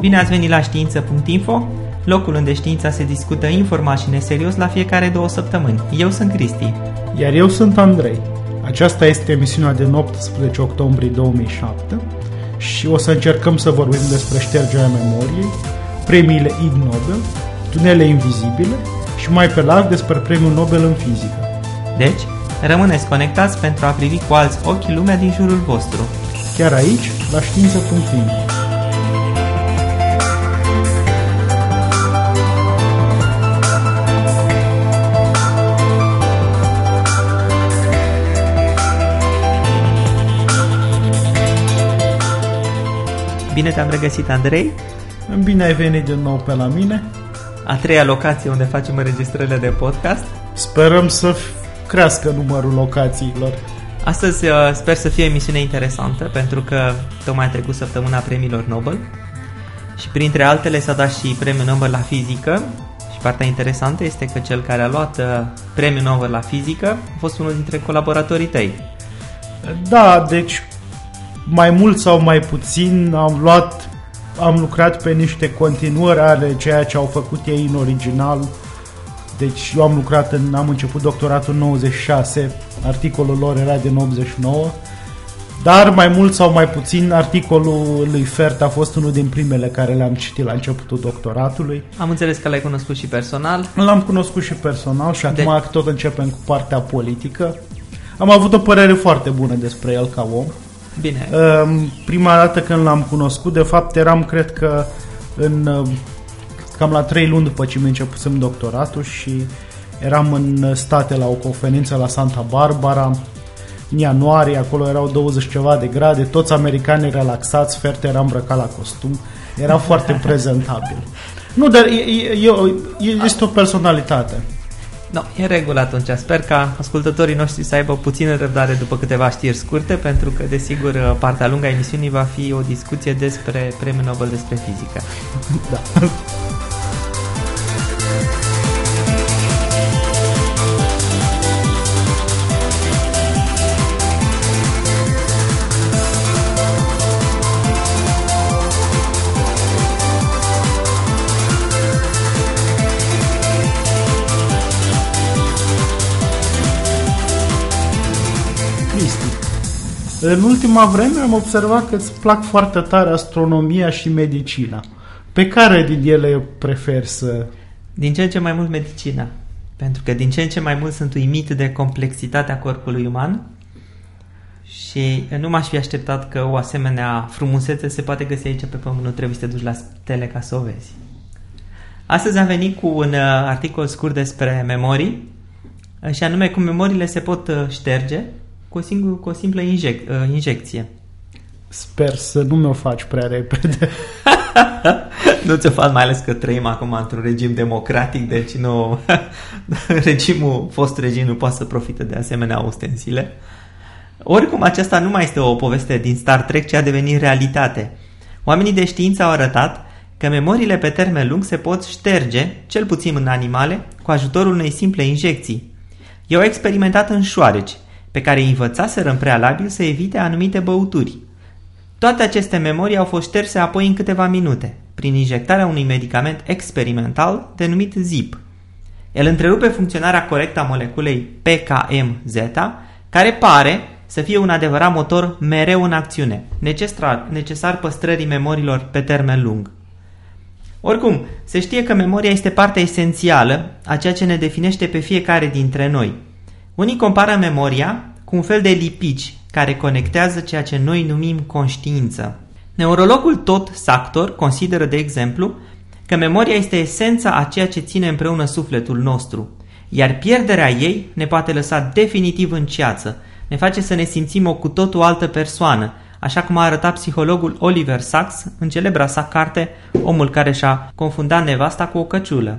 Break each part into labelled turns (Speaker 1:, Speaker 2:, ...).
Speaker 1: Bine ați venit la știință.info, locul unde știința se discută informat și neserios la fiecare două săptămâni. Eu sunt Cristi.
Speaker 2: Iar eu sunt Andrei. Aceasta este emisiunea de 18 octombrie 2007 și o să încercăm să vorbim despre ștergerea memoriei, premiile Ig Nobel, tunele invizibile și mai pe larg despre premiul Nobel în fizică.
Speaker 1: Deci, rămâneți conectați pentru a privi cu alți ochi lumea din jurul vostru.
Speaker 2: Chiar aici, la știință.info.
Speaker 1: Bine te-am regăsit, Andrei.
Speaker 2: Bine ai venit din nou pe la mine.
Speaker 1: A treia locație unde facem înregistrările de podcast.
Speaker 2: Sperăm să crească numărul locațiilor.
Speaker 1: Astăzi uh, sper să fie o emisiune interesantă pentru că tocmai a trecut săptămâna premiilor Nobel și printre altele s-a dat și premiul Nobel la fizică și partea interesantă este că cel care a luat uh, premiul Nobel la fizică a fost unul dintre colaboratorii tăi.
Speaker 2: Da, deci mai mult sau mai puțin am luat, am lucrat pe niște continuări ale ceea ce au făcut ei în original. Deci eu am lucrat în, am început doctoratul în 96, articolul lor era din 89, dar mai mult sau mai puțin articolul lui Fert a fost unul din primele care le-am citit la începutul doctoratului.
Speaker 1: Am înțeles că l-ai cunoscut și personal.
Speaker 2: L-am cunoscut și personal și acum de... tot începem cu partea politică. Am avut o părere foarte bună despre el ca om.
Speaker 1: Bine.
Speaker 2: Prima dată când l-am cunoscut, de fapt eram, cred că, în cam la trei luni după ce mi începusem doctoratul și eram în state la o conferință la Santa Barbara, în ianuarie, acolo erau 20 ceva de grade, toți americanii relaxați, Ferte era îmbrăcat la costum, era foarte prezentabil. Nu, dar e, e, e, este o personalitate.
Speaker 1: No, e regulă atunci. Sper ca ascultătorii noștri să aibă puțină răbdare după câteva știri scurte, pentru că, desigur, partea lungă a emisiunii va fi o discuție despre Premiul Nobel despre fizică.
Speaker 2: Da. În ultima vreme am observat că îți plac foarte tare astronomia și medicina. Pe care din ele preferi să...
Speaker 1: Din ce în ce mai mult medicina. Pentru că din ce în ce mai mult sunt uimit de complexitatea corpului uman și nu m-aș fi așteptat că o asemenea frumusețe se poate găsi aici pe pământ, nu trebuie să te duci la stele ca să o vezi. Astăzi am venit cu un uh, articol scurt despre memorii și anume cum memoriile se pot uh, șterge cu o, singur, cu o simplă injec, uh, injecție.
Speaker 2: Sper să nu mi-o faci prea repede.
Speaker 1: nu ți-o fac, mai ales că trăim acum într-un regim democratic, deci nu, regimul, fost regim nu poate să profite de asemenea ustensile. Oricum, aceasta nu mai este o poveste din Star Trek, ci a devenit realitate. Oamenii de știință au arătat că memoriile pe termen lung se pot șterge, cel puțin în animale, cu ajutorul unei simple injecții. Eu au experimentat în șoareci pe care îi învățaseră în prealabil să evite anumite băuturi. Toate aceste memorii au fost șterse apoi în câteva minute, prin injectarea unui medicament experimental denumit ZIP. El întrerupe funcționarea corectă a moleculei PKMZ, care pare să fie un adevărat motor mereu în acțiune, necesar, necesar păstrării memoriilor pe termen lung. Oricum, se știe că memoria este partea esențială a ceea ce ne definește pe fiecare dintre noi – unii compară memoria cu un fel de lipici care conectează ceea ce noi numim conștiință. Neurologul Todd Sactor consideră, de exemplu, că memoria este esența a ceea ce ține împreună sufletul nostru, iar pierderea ei ne poate lăsa definitiv în ceață, ne face să ne simțim o cu totul altă persoană, așa cum a arătat psihologul Oliver Sacks în celebra sa carte Omul care și-a confundat nevasta cu o căciulă.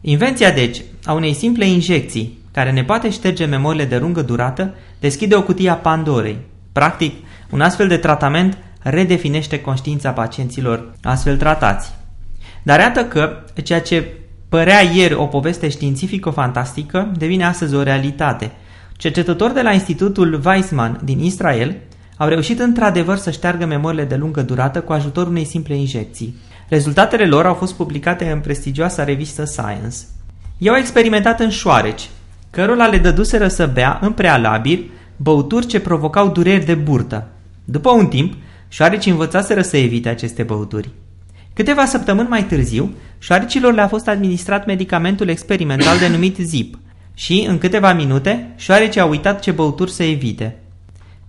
Speaker 1: Invenția, deci, a unei simple injecții care ne poate șterge memoriile de lungă durată, deschide o cutie a Pandorei. Practic, un astfel de tratament redefinește conștiința pacienților astfel tratați. Dar iată că ceea ce părea ieri o poveste științifico-fantastică devine astăzi o realitate. Cercetători de la Institutul Weizmann din Israel au reușit într-adevăr să șteargă memoriile de lungă durată cu ajutorul unei simple injecții. Rezultatele lor au fost publicate în prestigioasa revistă Science. Ei au experimentat în șoareci, cărora le dăduseră să bea în prealabil băuturi ce provocau dureri de burtă. După un timp, șoarecii învățaseră să evite aceste băuturi. Câteva săptămâni mai târziu, șoarecilor le-a fost administrat medicamentul experimental denumit ZIP și, în câteva minute, șoarecii au uitat ce băuturi să evite.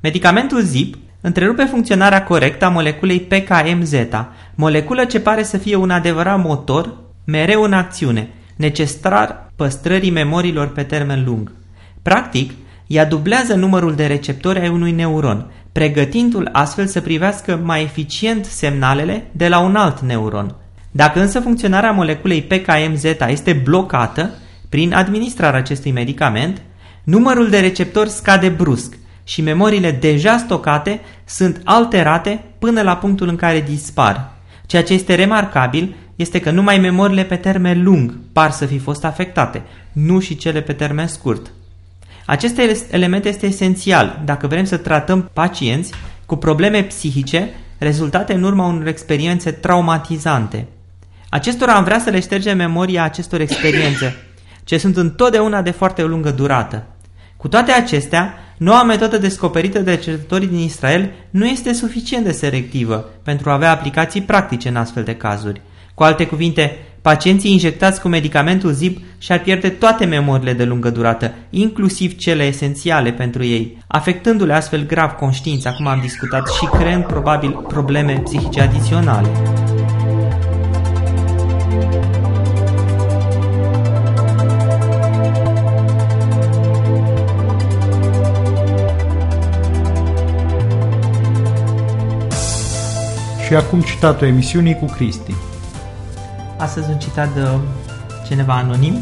Speaker 1: Medicamentul ZIP întrerupe funcționarea corectă a moleculei PKMZ, moleculă ce pare să fie un adevărat motor, mereu în acțiune, necesar păstrării memoriilor pe termen lung. Practic, ea dublează numărul de receptori ai unui neuron, pregătindu-l astfel să privească mai eficient semnalele de la un alt neuron. Dacă însă funcționarea moleculei PKMZ este blocată prin administrarea acestui medicament, numărul de receptori scade brusc și memoriile deja stocate sunt alterate până la punctul în care dispar. Ceea ce este remarcabil este că numai memoriile pe termen lung par să fi fost afectate, nu și cele pe termen scurt. Acest element este esențial dacă vrem să tratăm pacienți cu probleme psihice rezultate în urma unor experiențe traumatizante. Acestora am vrea să le ștergem memoria acestor experiențe, ce sunt întotdeauna de foarte lungă durată. Cu toate acestea, noua metodă descoperită de cercetătorii din Israel nu este suficient de selectivă pentru a avea aplicații practice în astfel de cazuri. Cu alte cuvinte, pacienții injectați cu medicamentul ZIP și-ar pierde toate memoriile de lungă durată, inclusiv cele esențiale pentru ei, afectându-le astfel grav conștiința, cum am discutat, și creând probabil probleme psihice adiționale.
Speaker 2: Și acum citatul emisiunii cu Cristi.
Speaker 1: Astăzi un citat de cineva anonim.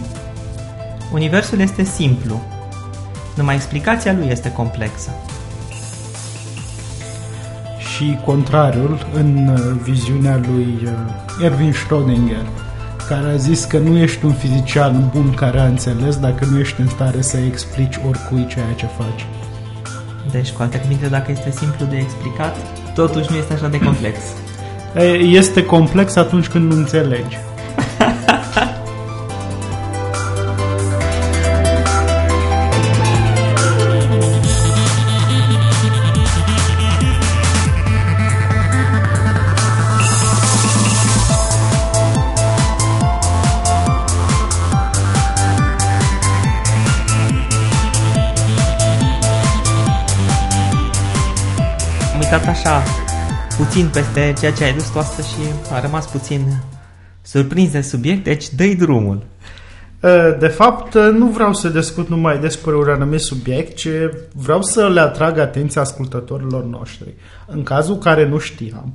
Speaker 1: Universul este simplu, numai explicația lui este complexă.
Speaker 2: Și contrariul în uh, viziunea lui uh, Erwin Schrödinger, care a zis că nu ești un fizician bun care a înțeles dacă nu ești în stare să explici oricui ceea ce faci.
Speaker 1: Deci, cu alte cuvinte, dacă este simplu de explicat, totuși nu este așa de complex.
Speaker 2: Este complex atunci când nu înțelegi.
Speaker 1: Uitat așa puțin peste ceea ce ai dus tu astăzi și a rămas puțin surprins de subiect, deci dă drumul.
Speaker 2: De fapt, nu vreau să discut numai despre un anumit subiect, ci vreau să le atrag atenția ascultătorilor noștri. În cazul care nu știam,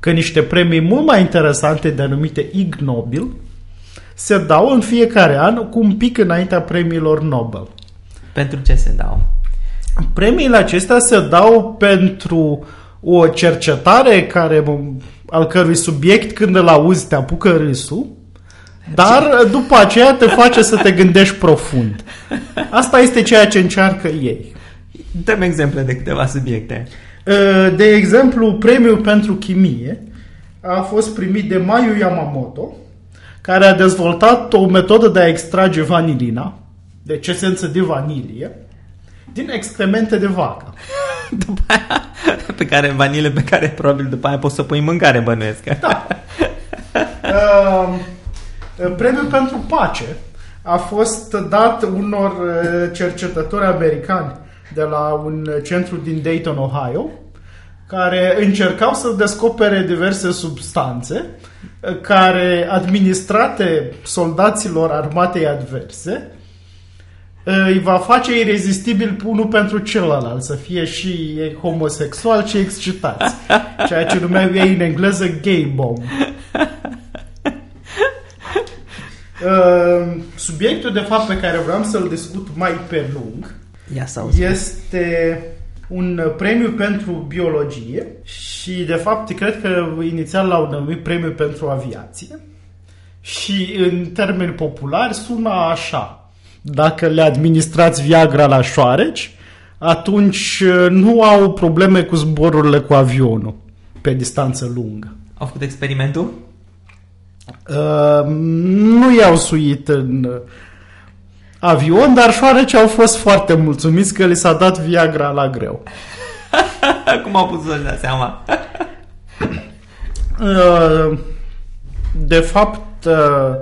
Speaker 2: că niște premii mult mai interesante denumite Ig Nobel se dau în fiecare an cu un pic înaintea premiilor Nobel.
Speaker 1: Pentru ce se dau?
Speaker 2: Premiile acestea se dau pentru o cercetare care, al cărui subiect când îl auzi te apucă râsul, dar după aceea te face să te gândești profund. Asta este ceea ce încearcă ei.
Speaker 1: Dăm exemple de câteva subiecte.
Speaker 2: Uh, de exemplu, premiul pentru chimie a fost primit de Mayu Yamamoto, care a dezvoltat o metodă de a extrage vanilina, deci esență de vanilie, din excremente de vacă.
Speaker 1: după aia, pe care, vanile pe care probabil după aia poți să pui mâncare, bănuiesc.
Speaker 2: Da. Uh, premiul pentru pace a fost dat unor uh, cercetători americani de la un centru din Dayton, Ohio, care încercau să descopere diverse substanțe uh, care, administrate soldaților armatei adverse, îi va face irezistibil unul pentru celălalt, să fie și homosexual și excitați. Ceea ce numeau ei în engleză gay bomb. Uh, subiectul de fapt pe care vreau să-l discut mai pe lung este un premiu pentru biologie și de fapt cred că inițial l-au numit premiu pentru aviație și în termeni populari sună așa dacă le administrați Viagra la șoareci, atunci uh, nu au probleme cu zborurile cu avionul pe distanță lungă.
Speaker 1: Au făcut experimentul?
Speaker 2: Uh, nu i-au suit în uh, avion, dar șoarece au fost foarte mulțumiți că li s-a dat Viagra la greu.
Speaker 1: Cum au putut să-și dea seama?
Speaker 2: Uh, de fapt, uh,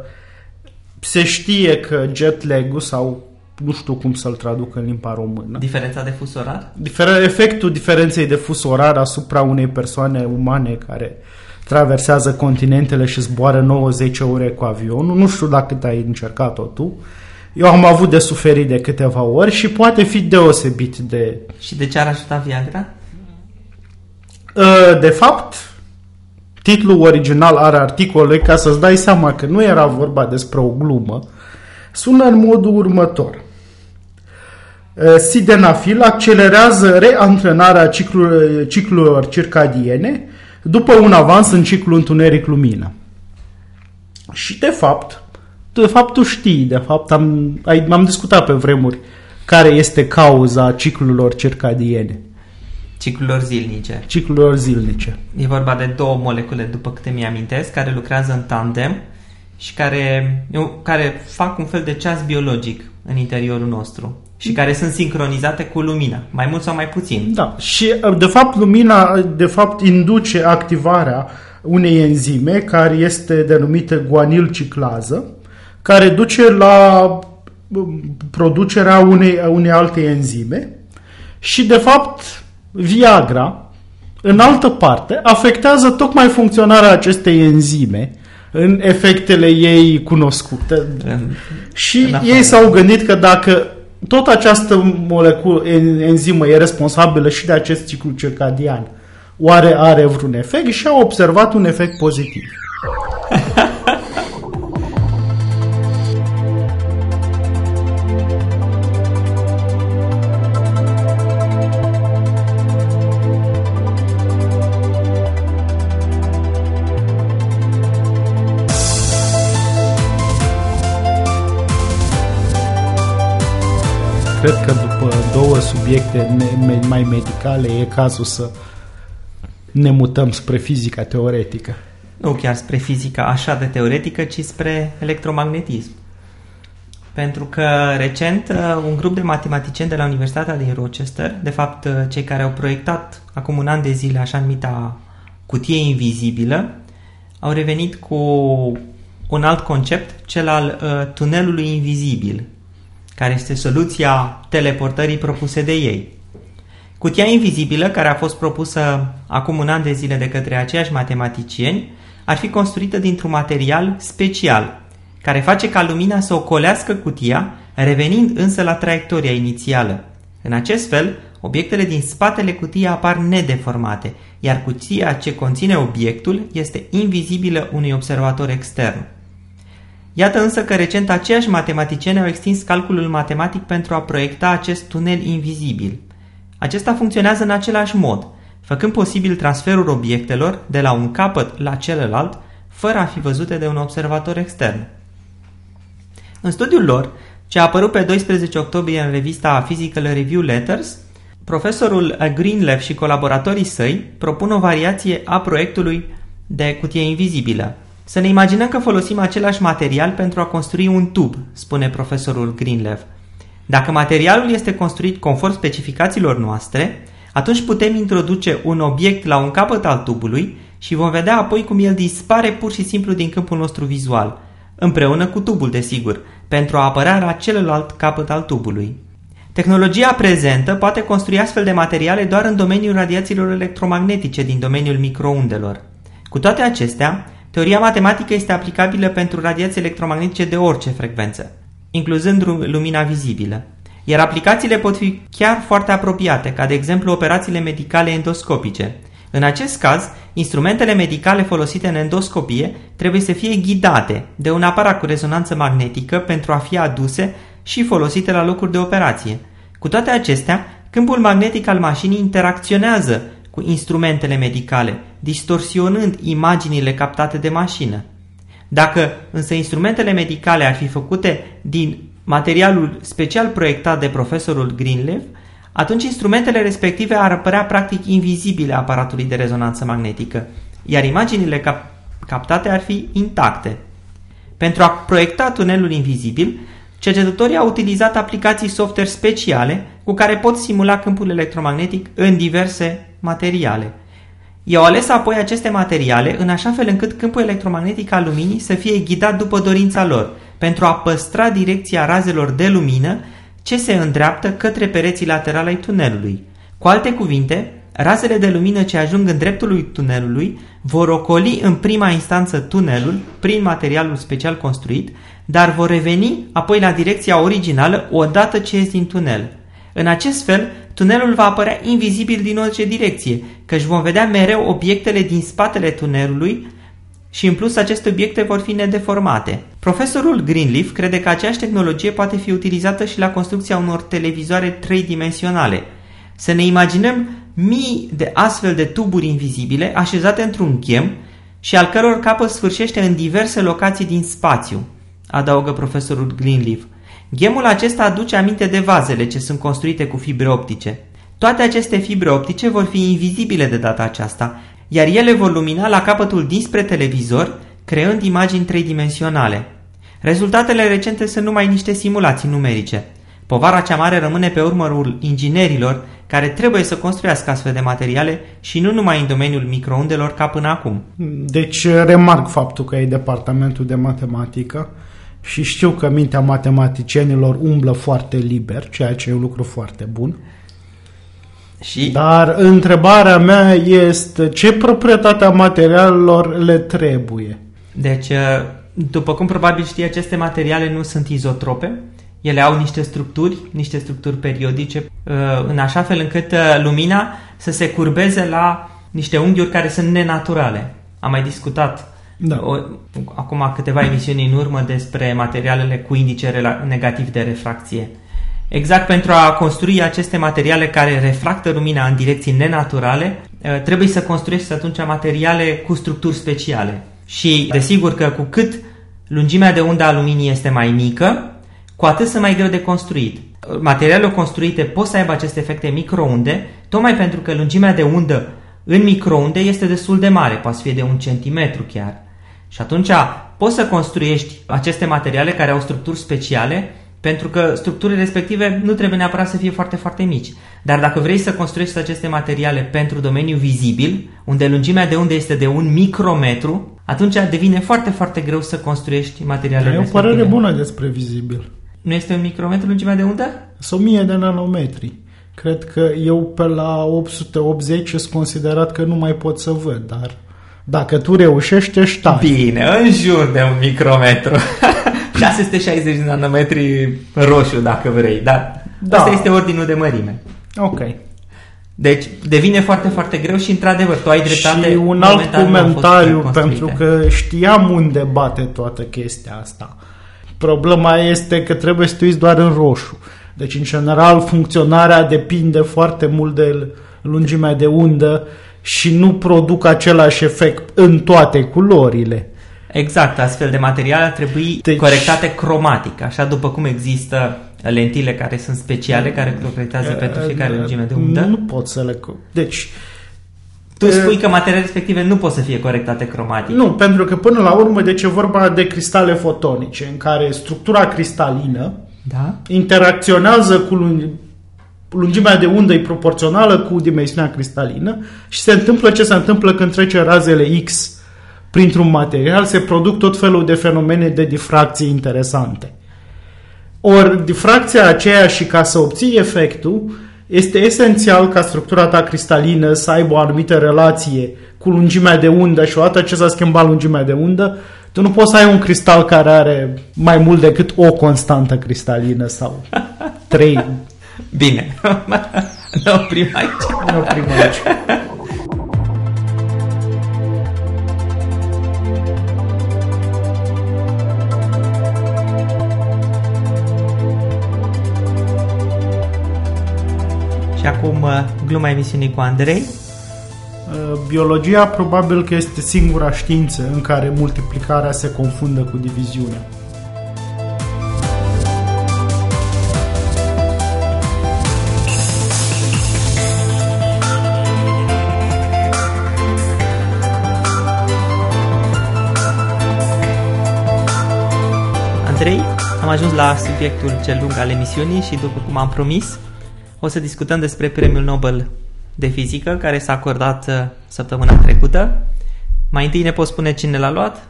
Speaker 2: se știe că jet lag sau nu știu cum să-l traduc în limba română.
Speaker 1: Diferența de fus orar?
Speaker 2: Difer- efectul diferenței de fus orar asupra unei persoane umane care traversează continentele și zboară 9-10 ore cu avionul. Nu știu dacă ai încercat-o tu. Eu am avut de suferit de câteva ori și poate fi deosebit de...
Speaker 1: Și de ce ar ajuta Viagra?
Speaker 2: Uh, de fapt, titlul original are articolul ca să-ți dai seama că nu era vorba despre o glumă, sună în modul următor. Uh, Sidenafil accelerează reantrenarea ciclurilor, ciclurilor circadiene după un avans în ciclul întuneric-lumină. Și de fapt, de fapt tu știi, de fapt am, ai, am discutat pe vremuri care este cauza ciclurilor circadiene,
Speaker 1: Ciclurilor zilnice.
Speaker 2: ciclurilor zilnice.
Speaker 1: E vorba de două molecule, după câte mi-amintesc, care lucrează în tandem și care, eu- care fac un fel de ceas biologic în interiorul nostru și care sunt sincronizate cu lumina, mai mult sau mai puțin.
Speaker 2: Da, și de fapt lumina de fapt induce activarea unei enzime care este denumită guanilciclază, care duce la um, producerea unei, unei alte enzime și de fapt Viagra în altă parte afectează tocmai funcționarea acestei enzime în efectele ei cunoscute.
Speaker 1: În-
Speaker 2: Și
Speaker 1: În afară.
Speaker 2: ei s-au gândit că dacă tot această moleculă, en- enzimă e responsabilă și de acest ciclu circadian, oare are vreun efect? Și au observat un efect pozitiv. Cred că după două subiecte me- me- mai medicale e cazul să ne mutăm spre fizica teoretică.
Speaker 1: Nu chiar spre fizica așa de teoretică, ci spre electromagnetism. Pentru că recent uh, un grup de matematicieni de la Universitatea din Rochester, de fapt uh, cei care au proiectat acum un an de zile așa numita cutie invizibilă, au revenit cu un alt concept, cel al uh, tunelului invizibil, care este soluția teleportării propuse de ei. Cutia invizibilă, care a fost propusă acum un an de zile de către aceiași matematicieni, ar fi construită dintr-un material special, care face ca lumina să ocolească cutia, revenind însă la traiectoria inițială. În acest fel, obiectele din spatele cutiei apar nedeformate, iar cutia ce conține obiectul este invizibilă unui observator extern. Iată însă că recent aceiași matematicieni au extins calculul matematic pentru a proiecta acest tunel invizibil. Acesta funcționează în același mod, făcând posibil transferul obiectelor de la un capăt la celălalt, fără a fi văzute de un observator extern. În studiul lor, ce a apărut pe 12 octombrie în revista Physical Review Letters, profesorul Greenleaf și colaboratorii săi propun o variație a proiectului de cutie invizibilă. Să ne imaginăm că folosim același material pentru a construi un tub, spune profesorul Greenleaf. Dacă materialul este construit conform specificațiilor noastre, atunci putem introduce un obiect la un capăt al tubului și vom vedea apoi cum el dispare pur și simplu din câmpul nostru vizual, împreună cu tubul, desigur, pentru a apărea la celălalt capăt al tubului. Tehnologia prezentă poate construi astfel de materiale doar în domeniul radiațiilor electromagnetice din domeniul microundelor. Cu toate acestea, teoria matematică este aplicabilă pentru radiații electromagnetice de orice frecvență, incluzând lumina vizibilă. Iar aplicațiile pot fi chiar foarte apropiate, ca de exemplu operațiile medicale endoscopice. În acest caz, instrumentele medicale folosite în endoscopie trebuie să fie ghidate de un aparat cu rezonanță magnetică pentru a fi aduse și folosite la locuri de operație. Cu toate acestea, câmpul magnetic al mașinii interacționează cu instrumentele medicale, distorsionând imaginile captate de mașină. Dacă însă instrumentele medicale ar fi făcute din materialul special proiectat de profesorul Greenleaf, atunci instrumentele respective ar apărea practic invizibile aparatului de rezonanță magnetică, iar imaginile cap- captate ar fi intacte. Pentru a proiecta tunelul invizibil, cercetătorii au utilizat aplicații software speciale cu care pot simula câmpul electromagnetic în diverse materiale. I-au ales apoi aceste materiale în așa fel încât câmpul electromagnetic al luminii să fie ghidat după dorința lor, pentru a păstra direcția razelor de lumină ce se îndreaptă către pereții laterale ai tunelului. Cu alte cuvinte, razele de lumină ce ajung în dreptul tunelului vor ocoli în prima instanță tunelul prin materialul special construit, dar vor reveni apoi la direcția originală odată ce ies din tunel. În acest fel, tunelul va apărea invizibil din orice direcție, căci vom vedea mereu obiectele din spatele tunelului și în plus aceste obiecte vor fi nedeformate. Profesorul Greenleaf crede că aceeași tehnologie poate fi utilizată și la construcția unor televizoare tridimensionale. Să ne imaginăm mii de astfel de tuburi invizibile așezate într-un chem și al căror capăt sfârșește în diverse locații din spațiu, adaugă profesorul Greenleaf. Gemul acesta aduce aminte de vazele ce sunt construite cu fibre optice. Toate aceste fibre optice vor fi invizibile de data aceasta, iar ele vor lumina la capătul dinspre televizor, creând imagini tridimensionale. Rezultatele recente sunt numai niște simulații numerice. Povara cea mare rămâne pe urmărul inginerilor care trebuie să construiască astfel de materiale și nu numai în domeniul microundelor ca până acum.
Speaker 2: Deci remarc faptul că e departamentul de matematică și știu că mintea matematicienilor umblă foarte liber, ceea ce e un lucru foarte bun.
Speaker 1: Și
Speaker 2: Dar întrebarea mea este ce proprietatea materialelor le trebuie?
Speaker 1: Deci, după cum probabil știi, aceste materiale nu sunt izotrope. Ele au niște structuri, niște structuri periodice, în așa fel încât lumina să se curbeze la niște unghiuri care sunt nenaturale. Am mai discutat
Speaker 2: Da.
Speaker 1: o, acum câteva emisiuni în urmă despre materialele cu indice rela- negativ de refracție. Exact pentru a construi aceste materiale care refractă lumina în direcții nenaturale, eh, trebuie să construiești atunci materiale cu structuri speciale. Și desigur că cu cât lungimea de undă a luminii este mai mică, cu atât sunt mai greu de construit. Materialele construite pot să aibă aceste efecte microunde, tocmai pentru că lungimea de undă în microunde este destul de mare, poate fi de un centimetru chiar. Și atunci poți să construiești aceste materiale care au structuri speciale pentru că structurile respective nu trebuie neapărat să fie foarte, foarte mici. Dar dacă vrei să construiești aceste materiale pentru domeniul vizibil, unde lungimea de unde este de un micrometru, atunci devine foarte, foarte greu să construiești materialele
Speaker 2: E o
Speaker 1: respective.
Speaker 2: părere bună despre vizibil.
Speaker 1: Nu este un micrometru lungimea de undă?
Speaker 2: Sunt 1000 de nanometri. Cred că eu pe la 880 sunt considerat că nu mai pot să văd, dar dacă tu reușești, ești tare.
Speaker 1: Bine, în jur de un micrometru. 660 de nanometri roșu, dacă vrei, dar
Speaker 2: Da.
Speaker 1: asta este ordinul de mărime.
Speaker 2: Ok.
Speaker 1: Deci devine foarte, foarte greu și într-adevăr tu ai dreptate.
Speaker 2: Și un alt
Speaker 1: momentan nu au fost
Speaker 2: comentariu,
Speaker 1: construite.
Speaker 2: pentru că știam unde bate toată chestia asta. Problema este că trebuie să te uiți doar în roșu. Deci, în general, funcționarea depinde foarte mult de lungimea de undă și nu produc același efect în toate culorile.
Speaker 1: Exact, astfel de materiale ar trebui
Speaker 2: Deci-
Speaker 1: corectate cromatic, așa după cum există lentile care sunt speciale, care corectează pentru fiecare lungime de undă.
Speaker 2: Nu pot să le... co- Deci,
Speaker 1: Tu spui că materialele respective nu pot să fie corectate cromatic.
Speaker 2: nu, pentru că până la urmă, deci e vorba de cristale fotonice, în care structura cristalină
Speaker 1: Da?
Speaker 2: interacționează cu lung- lungimea de undă e proporțională cu dimensiunea cristalină și se întâmplă ce se întâmplă când trece razele X printr-un material, se produc tot felul de fenomene de difracție interesante. Ori difracția aceea și ca să obții efectul, este esențial ca structura ta cristalină să aibă o anumită relație cu lungimea de undă și odată ce s-a schimbat lungimea de undă, tu nu poți să ai un cristal care are mai mult decât o constantă cristalină sau trei.
Speaker 1: Bine. ne oprim aici.
Speaker 2: Ne oprim aici.
Speaker 1: Și acum uh, gluma emisiunii cu Andrei.
Speaker 2: Uh, Biologia probabil că este singura știință în care multiplicarea se confundă cu diviziunea.
Speaker 1: Am ajuns la subiectul cel lung al emisiunii și după cum am promis, o să discutăm despre Premiul Nobel de Fizică care s-a acordat uh, săptămâna trecută. Mai întâi ne poți spune cine l-a luat?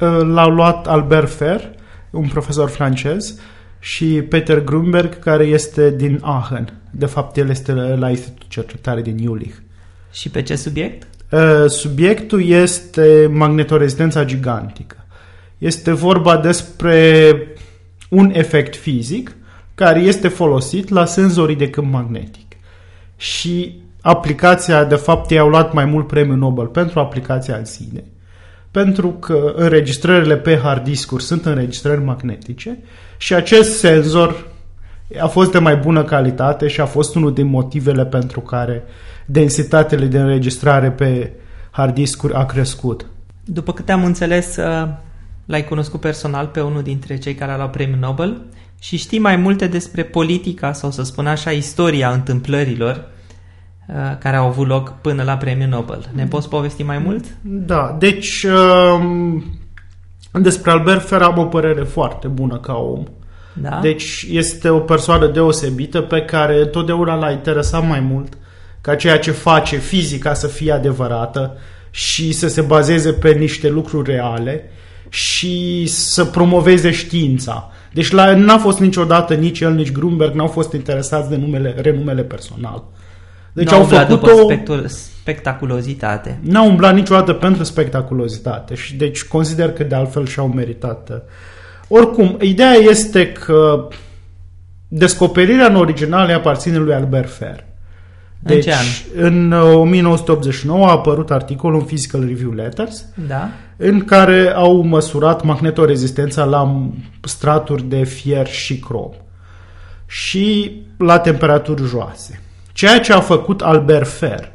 Speaker 2: Uh, l-a luat Albert Fer, un profesor francez, și Peter Grunberg, care este din Aachen. De fapt, el este la Institutul Cercetare din Jülich.
Speaker 1: Și pe ce subiect?
Speaker 2: Uh, subiectul este magnetorezistența gigantică. Este vorba despre un efect fizic care este folosit la senzorii de câmp magnetic. Și aplicația, de fapt, i-au luat mai mult premiul Nobel pentru aplicația în sine, pentru că înregistrările pe hard discuri sunt înregistrări magnetice și acest senzor a fost de mai bună calitate și a fost unul din motivele pentru care densitatele de înregistrare pe hard discuri a crescut.
Speaker 1: După câte am înțeles, uh, l-ai cunoscut personal pe unul dintre cei care au luat premiul Nobel și știi mai multe despre politica sau să spun așa istoria întâmplărilor uh, care au avut loc până la premiul Nobel. Ne poți povesti mai mult?
Speaker 2: Da, deci um, despre Albert Fer am o părere foarte bună ca om.
Speaker 1: Da?
Speaker 2: Deci este o persoană deosebită pe care totdeauna l-a interesat mai mult ca ceea ce face fizica să fie adevărată și să se bazeze pe niște lucruri reale și să promoveze știința. Deci la, n-a fost niciodată nici el, nici Grunberg n-au fost interesați de numele, renumele personal.
Speaker 1: Deci au făcut după o... spectul, spectaculozitate.
Speaker 2: N-au umblat niciodată pentru spectaculozitate și deci consider că de altfel și-au meritat. Uh, oricum, ideea este că descoperirea în original aparține lui Albert Fer. Deci, în, ce an? în 1989 uh, a apărut articolul în Physical Review Letters
Speaker 1: da.
Speaker 2: în care au măsurat magnetorezistența la straturi de fier și crom și la temperaturi joase. Ceea ce a făcut Albert Fer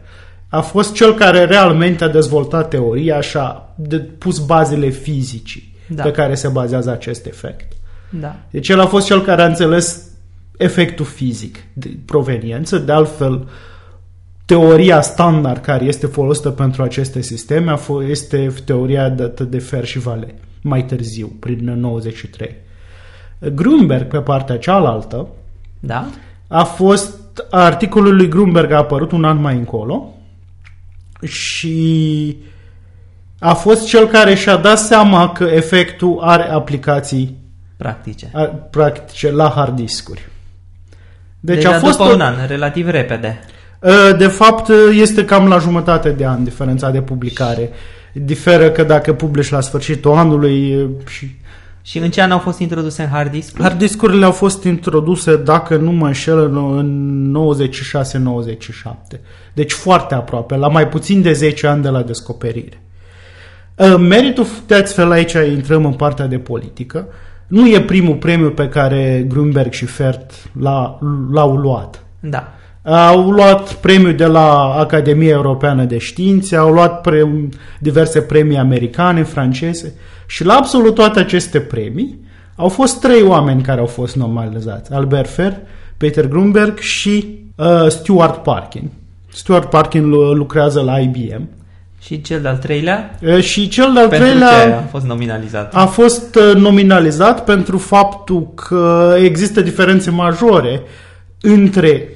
Speaker 2: a fost cel care realmente a dezvoltat teoria și a pus bazele fizicii da. pe care se bazează acest efect.
Speaker 1: Da.
Speaker 2: Deci el a fost cel care a înțeles efectul fizic de proveniență, de altfel teoria standard care este folosită pentru aceste sisteme este teoria dată de Fer și Vale, mai târziu, prin 93. Grunberg, pe partea cealaltă,
Speaker 1: da?
Speaker 2: a fost articolul lui Grunberg a apărut un an mai încolo și a fost cel care și-a dat seama că efectul are aplicații
Speaker 1: practice,
Speaker 2: a, practice la hard discuri.
Speaker 1: Deci Deja a fost după o... un an, relativ repede.
Speaker 2: Ă, de fapt, este cam la jumătate de an diferența de publicare. Diferă că dacă publici la sfârșitul anului și
Speaker 1: și în ce an au fost introduse în hard disk?
Speaker 2: Hard discurile au fost introduse, dacă nu mă înșel, în 96-97. Deci foarte aproape, la mai puțin de 10 ani de la descoperire. Ă, meritul, de altfel aici intrăm în partea de politică, nu e primul premiu pe care Grunberg și Fert l-au luat.
Speaker 1: Da.
Speaker 2: Au luat premiul de la Academia Europeană de Științe, au luat pre- diverse premii americane, franceze și la absolut toate aceste premii au fost trei oameni care au fost normalizați. Albert Fer, Peter Grunberg și uh, Stuart Parkin. Stuart Parkin lucrează la IBM.
Speaker 1: Și cel de-al treilea?
Speaker 2: Uh, și cel de-al
Speaker 1: pentru
Speaker 2: treilea
Speaker 1: ce a fost nominalizat?
Speaker 2: A fost uh, nominalizat pentru faptul că există diferențe majore între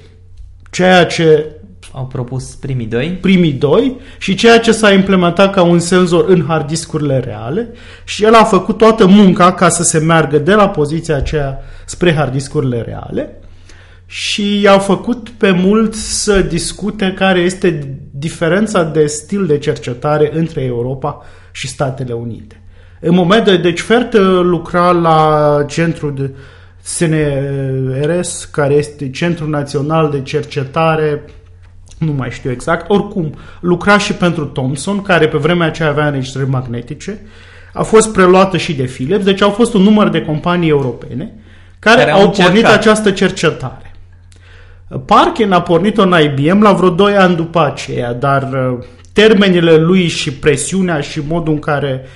Speaker 2: ceea ce
Speaker 1: au propus primii doi.
Speaker 2: Primii doi și ceea ce s-a implementat ca un senzor în hard discurile reale și el a făcut toată munca ca să se meargă de la poziția aceea spre hard discurile reale și i-au făcut pe mult să discute care este diferența de stil de cercetare între Europa și Statele Unite. În momentul deci Fert lucra la centrul de SNRS, care este Centrul Național de Cercetare, nu mai știu exact, oricum, lucra și pentru Thomson, care pe vremea aceea avea înregistrări magnetice, a fost preluată și de Philips, deci au fost un număr de companii europene care, care au, au pornit această cercetare. Parkin a pornit-o în IBM la vreo 2 ani după aceea, dar uh, termenele lui și presiunea și modul în care uh,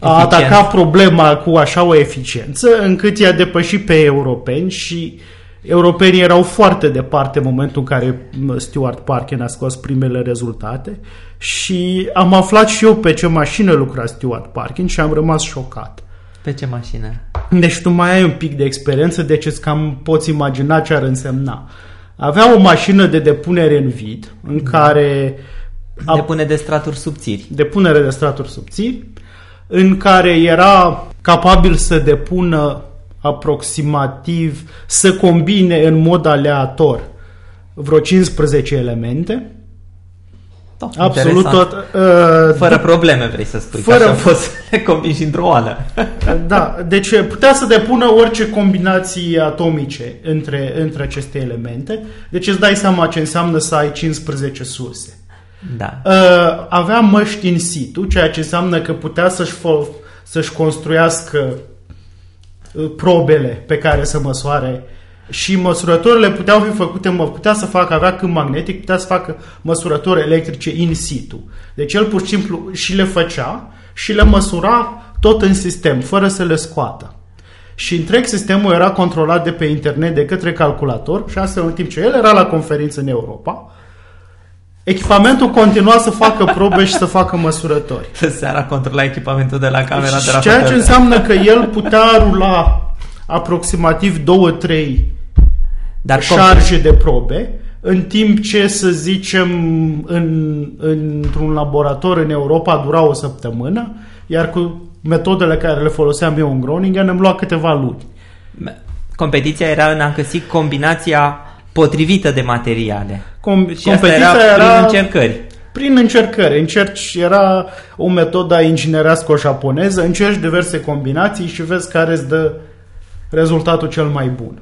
Speaker 2: a atacat problema cu așa o eficiență încât i-a depășit pe europeni și europenii erau foarte departe în momentul în care Stuart Parkin a scos primele rezultate și am aflat și eu pe ce mașină lucra Stuart Parkin și am rămas șocat.
Speaker 1: Pe ce mașină?
Speaker 2: Deci tu mai ai un pic de experiență, deci îți cam poți imagina ce ar însemna. Avea o mașină de depunere în vid, în care...
Speaker 1: Depune de straturi subțiri.
Speaker 2: Depunere de straturi subțiri, în care era capabil să depună aproximativ, să combine în mod aleator vreo 15 elemente.
Speaker 1: Da,
Speaker 2: Absolut
Speaker 1: interesant.
Speaker 2: tot. Uh,
Speaker 1: Fără probleme vrei să spui,
Speaker 2: Fără-
Speaker 1: Fără... că așa poți să le combini și într-o oală.
Speaker 2: Da, deci putea să depună orice combinații atomice între, între aceste elemente. Deci îți dai seama ce înseamnă să ai 15 surse.
Speaker 1: Da.
Speaker 2: Uh, avea măști in situ, ceea ce înseamnă că putea să-și, fol- să-și construiască uh, probele pe care să măsoare și măsurătorile puteau fi făcute, mă, putea să facă, avea câmp magnetic, putea să facă măsurători electrice in situ. Deci el pur și simplu și le făcea și le măsura tot în sistem, fără să le scoată. Și întreg sistemul era controlat de pe internet de către calculator și astfel în timp ce el era la conferință în Europa, echipamentul continua să facă probe și să facă măsurători.
Speaker 1: Seara controla echipamentul de la camera de la
Speaker 2: Și ceea ce
Speaker 1: hotel.
Speaker 2: înseamnă că el putea rula aproximativ 2-3
Speaker 1: Dar
Speaker 2: șarje de probe, în timp ce, să zicem, în, într-un laborator în Europa dura o săptămână, iar cu metodele care le foloseam eu în Groningen îmi lua câteva luni.
Speaker 1: competiția era în a găsi combinația potrivită de materiale.
Speaker 2: Com-
Speaker 1: Și asta
Speaker 2: competiția
Speaker 1: era,
Speaker 2: era
Speaker 1: prin încercări.
Speaker 2: Prin încercări. Încerci, era o metodă inginerească japoneză, încerci diverse combinații și vezi care îți dă rezultatul cel mai bun.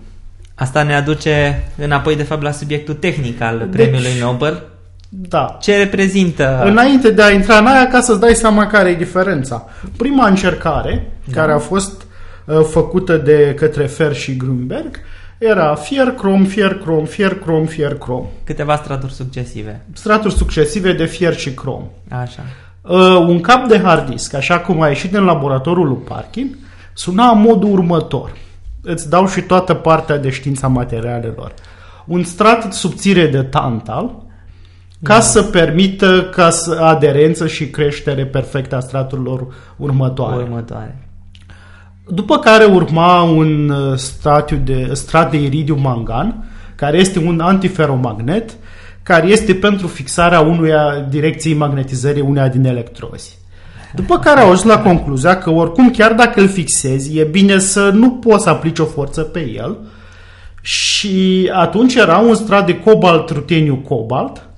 Speaker 1: Asta ne aduce înapoi, de fapt, la subiectul tehnic al
Speaker 2: Deci-
Speaker 1: premiului Nobel.
Speaker 2: Da.
Speaker 1: Ce reprezintă...
Speaker 2: Înainte de a intra în aia, ca să-ți dai seama care e diferența. Prima încercare,
Speaker 1: Da.
Speaker 2: care a fost uh, făcută de către Fer și Grünberg, era fier crom, fier crom, fier crom, fier crom.
Speaker 1: Câteva straturi succesive.
Speaker 2: Straturi succesive de fier și crom.
Speaker 1: Așa.
Speaker 2: Uh, un cap de hard disk, așa cum a ieșit în laboratorul lui Parkin, suna în modul următor. Îți dau și toată partea de știința materialelor. Un strat subțire de tantal ca să permită ca să aderență și creștere perfectă a straturilor următoare.
Speaker 1: Următoare.
Speaker 2: După care urma un uh, statiu de, strat de iridiu mangan, care este un antiferomagnet, care este pentru fixarea unuia direcției magnetizării uneia din electrozi. După care au ajuns la concluzia că oricum chiar dacă îl fixezi, e bine să nu poți să aplici o forță pe el și atunci era un strat de cobalt, ruteniu cobalt,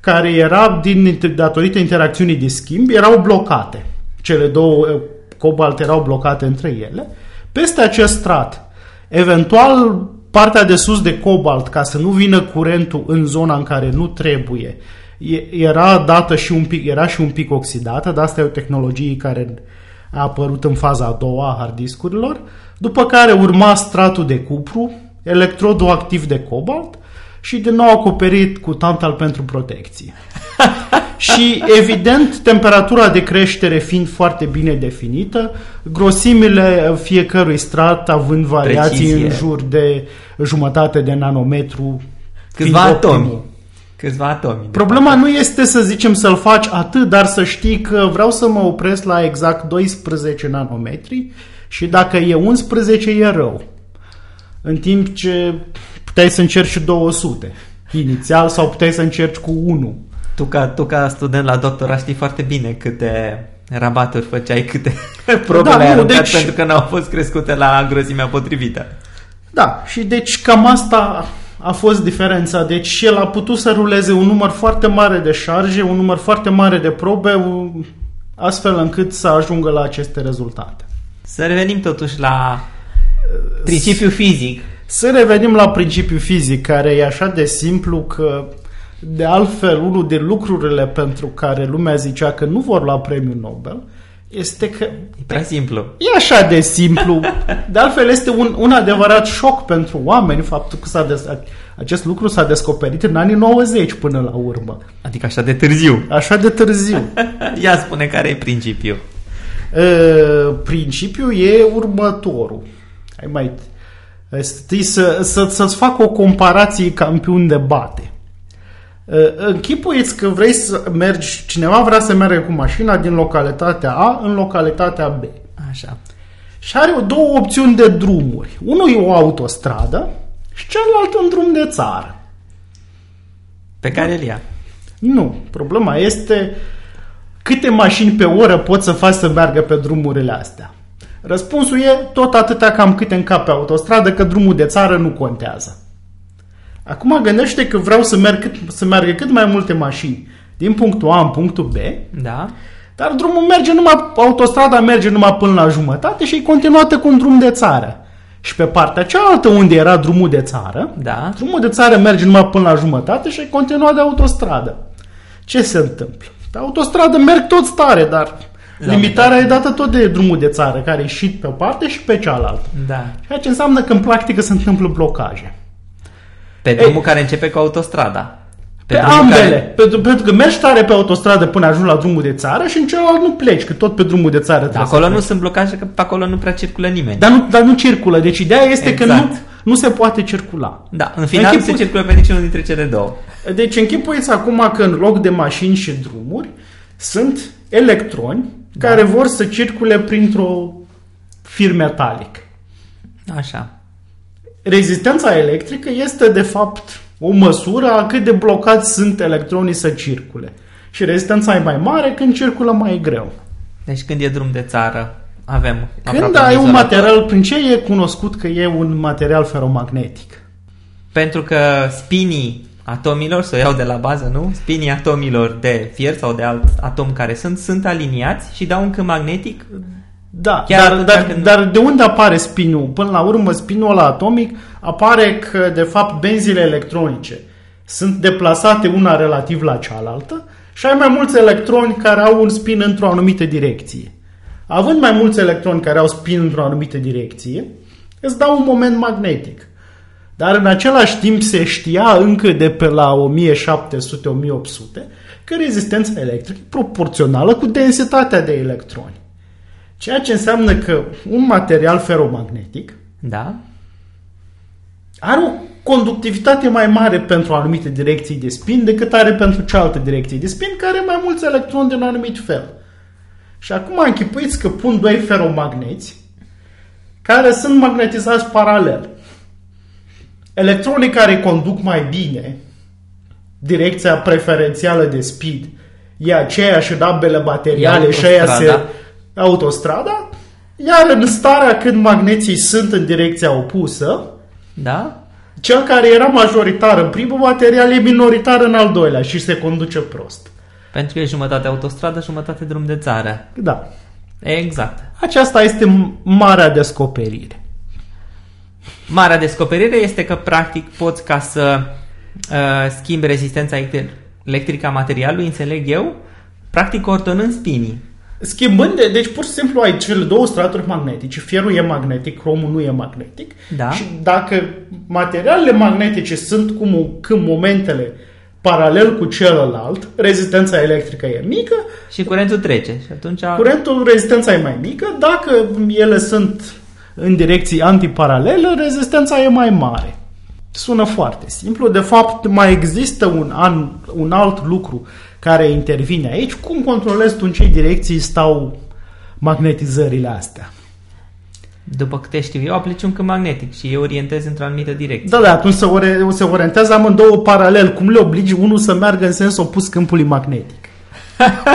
Speaker 2: care era, din, datorită interacțiunii de schimb, erau blocate. Cele două eh, cobalt erau blocate între ele. Peste acest strat, eventual partea de sus de cobalt, ca să nu vină curentul în zona în care nu trebuie, e- era dată și un pic, era și un pic oxidată, dar asta e o tehnologie care a apărut în faza a doua a hard discurilor, după care urma stratul de cupru, electrodul activ de cobalt și din nou acoperit cu tantal pentru protecție. și evident, temperatura de creștere fiind foarte bine definită, grosimile fiecărui strat având variații
Speaker 1: Precizie.
Speaker 2: în jur de jumătate de nanometru.
Speaker 1: Câțiva
Speaker 2: fiind
Speaker 1: atomi.
Speaker 2: optimul.
Speaker 1: Câțiva atomi. de
Speaker 2: Problema nu este să zicem să-l faci atât, dar să știi că vreau să mă opresc la exact 12 nanometri și dacă e 11 e rău. În timp ce puteai să încerci și 200 inițial sau puteai să încerci cu 1.
Speaker 1: Tu ca, tu ca student la doctorat știi foarte bine câte rabaturi făceai, câte probe
Speaker 2: Da,
Speaker 1: le-ai
Speaker 2: nu,
Speaker 1: aruncat
Speaker 2: deci-
Speaker 1: pentru că n-au fost crescute la grozimea potrivită.
Speaker 2: Da, și deci cam asta a fost diferența. Deci el a putut să ruleze un număr foarte mare de șarje, un număr foarte mare de probe, un- astfel încât să ajungă la aceste rezultate.
Speaker 1: Să revenim totuși la principiul fizic.
Speaker 2: Să revenim la principiul fizic, care e așa de simplu că, de altfel, unul din lucrurile pentru care lumea zicea că nu vor lua premiul Nobel este că
Speaker 1: E prea simplu.
Speaker 2: e așa de simplu. De altfel, este un, un adevărat șoc pentru oameni faptul că s-a des, acest lucru s-a descoperit în anii 90 până la urmă.
Speaker 1: Adică așa de târziu.
Speaker 2: Așa de târziu.
Speaker 1: Ia spune care e principiul.
Speaker 2: Uh, principiul e următorul. Hai mai Știi, să, să, să-ți fac o comparație campion de bate. Uh, Închipuiți că vrei să mergi, cineva vrea să meargă cu mașina din localitatea A în localitatea B.
Speaker 1: Așa.
Speaker 2: și are două opțiuni de drumuri. Unul e o autostradă și celălalt un drum de țară.
Speaker 1: Pe care îl ia.
Speaker 2: Nu. Problema este câte mașini pe oră poți să faci să meargă pe drumurile astea. Răspunsul e tot atâta cam câte în cap pe autostradă, că drumul de țară nu contează. Acum gândește că vreau să, merg cât, să meargă cât mai multe mașini din punctul A în punctul B,
Speaker 1: Da.
Speaker 2: dar drumul merge numai, autostrada merge numai până la jumătate și e continuată cu un drum de țară. Și pe partea cealaltă unde era drumul de țară,
Speaker 1: Da.
Speaker 2: drumul de țară merge numai până la jumătate și e continuat de autostradă. Ce se întâmplă? Pe autostradă merg tot tare, dar
Speaker 1: La
Speaker 2: limitarea e dată tot de drumul de țară, care e și pe o parte și pe cealaltă.
Speaker 1: Da.
Speaker 2: Ceea ce înseamnă că în practică se întâmplă blocaje.
Speaker 1: Pe drumul care începe cu autostrada.
Speaker 2: Pe,
Speaker 1: drumul
Speaker 2: ambele.
Speaker 1: Care...
Speaker 2: Pentru, pentru că mergi tare pe autostradă până ajungi la drumul de țară și în celălalt nu pleci, că tot pe drumul de țară
Speaker 1: Da,
Speaker 2: trebuie
Speaker 1: acolo
Speaker 2: să
Speaker 1: nu
Speaker 2: pleci.
Speaker 1: sunt blocaje, că pe acolo nu prea circulă nimeni.
Speaker 2: Dar nu, dar nu circulă. Deci ideea este că
Speaker 1: Exact.
Speaker 2: nu, nu se poate circula.
Speaker 1: Da, în final nu se
Speaker 2: Închipui-
Speaker 1: circulă pe niciunul dintre cele două.
Speaker 2: Deci închipuiți acum că în loc de mașini și drumuri sunt electroni
Speaker 1: Da.
Speaker 2: care vor să circule printr-o fir metalic.
Speaker 1: Așa.
Speaker 2: Rezistența electrică este de fapt o măsură a cât de blocați sunt electronii să circule. Și rezistența e mai mare când circulă mai greu.
Speaker 1: Deci când e drum de țară, avem
Speaker 2: Când
Speaker 1: aproape
Speaker 2: ai un
Speaker 1: izolator.
Speaker 2: material, prin ce e cunoscut că e un material feromagnetic?
Speaker 1: Pentru că spinii atomilor, să o iau de la bază, nu? Spinii atomilor de fier sau de alt atom care sunt, sunt aliniați și dau un câmp magnetic.
Speaker 2: Da,
Speaker 1: Chiar
Speaker 2: dar,
Speaker 1: atunci
Speaker 2: dar,
Speaker 1: când-
Speaker 2: dar de unde apare spinul? Până la urmă, spinul ăla atomic apare că, de fapt, benzile electronice sunt deplasate una relativ la cealaltă și ai mai mulți electroni care au un spin într-o anumită direcție. Având mai mulți electroni care au spin într-o anumită direcție, îți dau un moment magnetic. Dar în același timp se știa încă de pe la 1700-1800 că rezistența electrică e proporțională cu densitatea de electroni. Ceea ce înseamnă că un material feromagnetic
Speaker 1: Da?
Speaker 2: are o conductivitate mai mare pentru anumite direcții de spin decât are pentru cealaltă direcție de spin, care are mai mulți electroni din un anumit fel. Și acum închipuiți că pun doi feromagneți care sunt magnetizați paralel. Electronii care conduc mai bine direcția preferențială de speed e aceeași în ambele materiale
Speaker 1: E
Speaker 2: și aia se
Speaker 1: autostrada.
Speaker 2: autostrada, iar în starea când magneții sunt în direcția opusă,
Speaker 1: Da?
Speaker 2: cel care era majoritar în primul material e minoritar în al doilea și se conduce prost.
Speaker 1: Pentru că e jumătate autostradă, jumătate drum de țară.
Speaker 2: Da.
Speaker 1: Exact.
Speaker 2: Aceasta este m- marea descoperire.
Speaker 1: Marea descoperire este că practic poți ca să uh, schimbi rezistența electri- electrică a materialului, înțeleg eu, practic ordonând spinii.
Speaker 2: Schimbând, de, deci pur și simplu ai cele două straturi magnetice, fierul e magnetic, cromul nu e magnetic
Speaker 1: Da.
Speaker 2: și dacă materialele magnetice sunt cum, când momentele paralel cu celălalt, rezistența electrică e mică,
Speaker 1: Și curentul trece. Și atunci...
Speaker 2: curentul, rezistența e mai mică, dacă ele sunt în direcții antiparalele, rezistența e mai mare. Sună foarte simplu. De fapt, mai există un, an, un alt lucru care intervine aici. Cum controlezi tu în ce direcții stau magnetizările astea?
Speaker 1: După câte știu eu, aplici un câmp magnetic și îi orientezi într-o anumită direcție.
Speaker 2: Da, da, atunci se, ore, se orientează amândouă paralel. Cum le obligi unul să meargă în sens opus câmpului magnetic?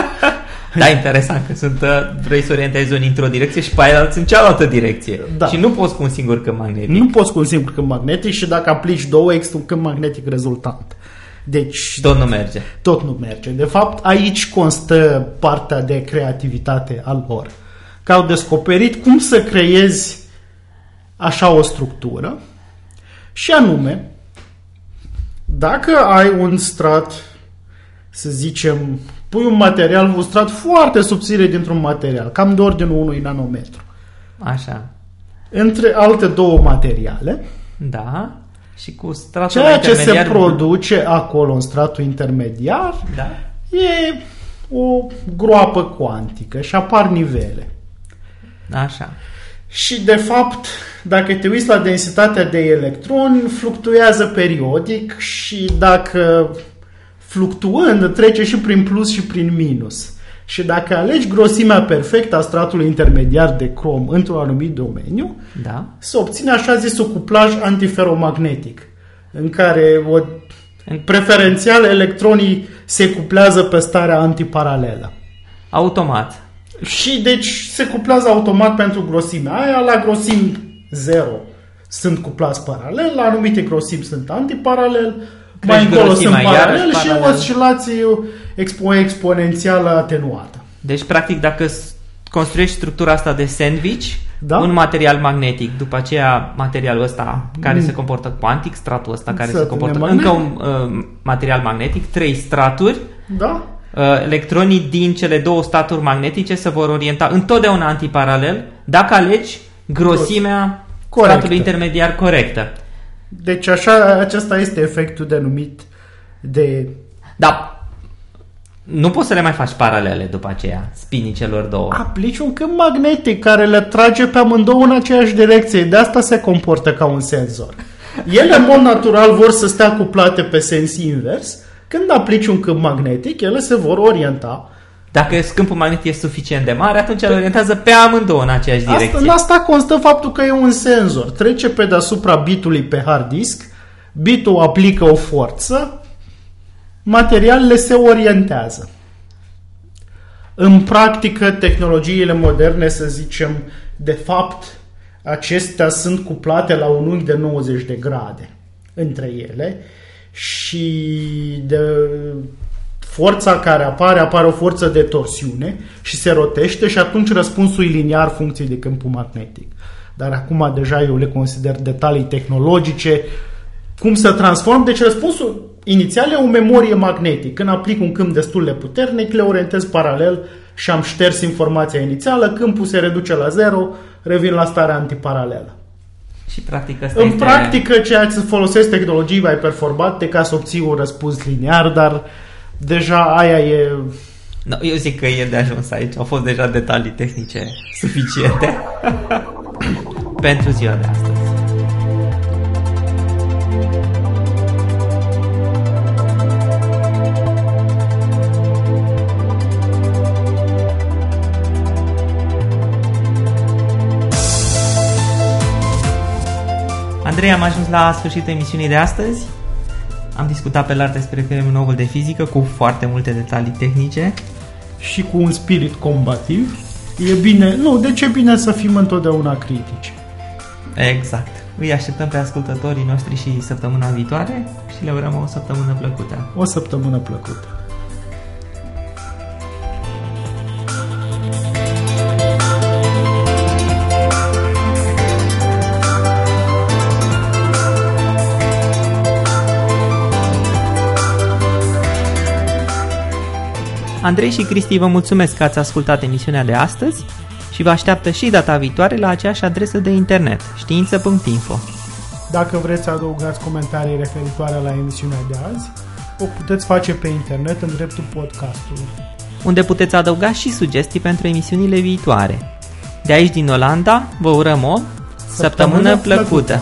Speaker 1: Da, interesant că sunt, uh, vrei să orientezi unii într-o direcție și pe aia alții în cealaltă direcție.
Speaker 2: Da.
Speaker 1: Și nu poți cu un singur câmp magnetic.
Speaker 2: Nu poți cu un singur câmp magnetic și dacă aplici două, există un câmp magnetic rezultant. Deci,
Speaker 1: Și tot nu merge.
Speaker 2: tot nu merge. De fapt, aici constă partea de creativitate al lor. Că au descoperit cum să creezi așa o structură și anume, dacă ai un strat, să zicem, pui un material, un strat foarte subțire dintr-un material, cam de ordinul unui nanometru,
Speaker 1: Așa.
Speaker 2: între alte două materiale,
Speaker 1: Da. Și cu stratul
Speaker 2: ceea ce se
Speaker 1: intermediar-
Speaker 2: produce acolo în stratul intermediar
Speaker 1: Da.
Speaker 2: e o groapă cuantică și apar nivele.
Speaker 1: Așa.
Speaker 2: Și, de fapt, dacă te uiți la densitatea de electroni, fluctuează periodic și dacă fluctuând trece și prin plus și prin minus. Și dacă alegi grosimea perfectă a stratului intermediar de crom într-un anumit domeniu,
Speaker 1: Da.
Speaker 2: se obține așa zisul cuplaj antiferomagnetic, în care o, preferențial electronii se cuplează pe starea antiparalelă.
Speaker 1: Automat.
Speaker 2: Și deci se cuplează automat pentru grosimea aia, la grosimi 0 sunt cuplați paralel, la anumite grosimi sunt antiparalel, mai
Speaker 1: Crești
Speaker 2: încolo sunt
Speaker 1: grosimea,
Speaker 2: paralel
Speaker 1: iarăși
Speaker 2: și
Speaker 1: paralel.
Speaker 2: oscilație expo- exponențială atenuată.
Speaker 1: Deci, practic, dacă s- construiești structura asta de sandwich,
Speaker 2: Da.
Speaker 1: un material magnetic, după aceea materialul ăsta care se comportă cuantic, stratul ăsta care se
Speaker 2: Stratul
Speaker 1: comportă
Speaker 2: nemagnetic.
Speaker 1: încă un uh, material magnetic, trei straturi,
Speaker 2: Da?
Speaker 1: uh, electronii din cele două staturi magnetice se vor orienta întotdeauna antiparalel dacă alegi grosimea
Speaker 2: Corectă.
Speaker 1: stratului intermediar corectă.
Speaker 2: Deci așa, acesta este efectul denumit de...
Speaker 1: Dar nu poți să le mai faci paralele după aceea, spinii celor două.
Speaker 2: Aplici un câmp magnetic care le trage pe amândouă în aceeași direcție. De asta se comportă ca un senzor. Ele, în mod natural, vor să stea cuplate pe sens invers. Când aplici un câmp magnetic, ele se vor orienta.
Speaker 1: Dacă câmpul magnetic e suficient de mare, atunci îl orientează pe amândouă în aceeași
Speaker 2: Asta,
Speaker 1: direcție.
Speaker 2: în asta constă faptul că e un senzor. Trece pe deasupra bitului pe hard disk, bitul aplică o forță, materialele se orientează. În practică, tehnologiile moderne, să zicem, de fapt, acestea sunt cuplate la un unghi de 90 de grade între ele și de forța care apare, apare o forță de torsiune și se rotește și atunci răspunsul e liniar funcției de câmpul magnetic. Dar acum deja eu le consider detalii tehnologice, cum să transform. Deci răspunsul inițial e o memorie magnetică. Când aplic un câmp destul de puternic, le orientez paralel și am șters informația inițială, câmpul se reduce la zero, revin la starea antiparalelă.
Speaker 1: Și practic asta
Speaker 2: În
Speaker 1: este...
Speaker 2: practică, ceea ce folosesc tehnologii mai performante ca să obții un răspuns liniar, dar deja aia e...
Speaker 1: No, eu zic că e de ajuns aici. Au fost deja detalii tehnice suficiente pentru ziua de astăzi. Andrei, am ajuns la sfârșitul emisiunii de astăzi. Am discutat pe larg despre fenomenul de fizică cu foarte multe detalii tehnice.
Speaker 2: și cu un spirit combativ. E bine, nu, de ce e bine să fim întotdeauna critici?
Speaker 1: Exact. Îi așteptăm pe ascultătorii noștri și săptămâna viitoare și le urăm o săptămână plăcută.
Speaker 2: O săptămână plăcută.
Speaker 1: Andrei și Cristi vă mulțumesc că ați ascultat emisiunea de astăzi și vă așteaptă și data viitoare la aceeași adresă de internet, știință.info.
Speaker 2: Dacă vreți să adăugați comentarii referitoare la emisiunea de azi, o puteți face pe internet în dreptul podcastului.
Speaker 1: unde puteți adăuga și sugestii pentru emisiunile viitoare. De aici din Olanda, vă urăm o săptămână,
Speaker 2: Săptămână
Speaker 1: plăcută.
Speaker 2: plăcută.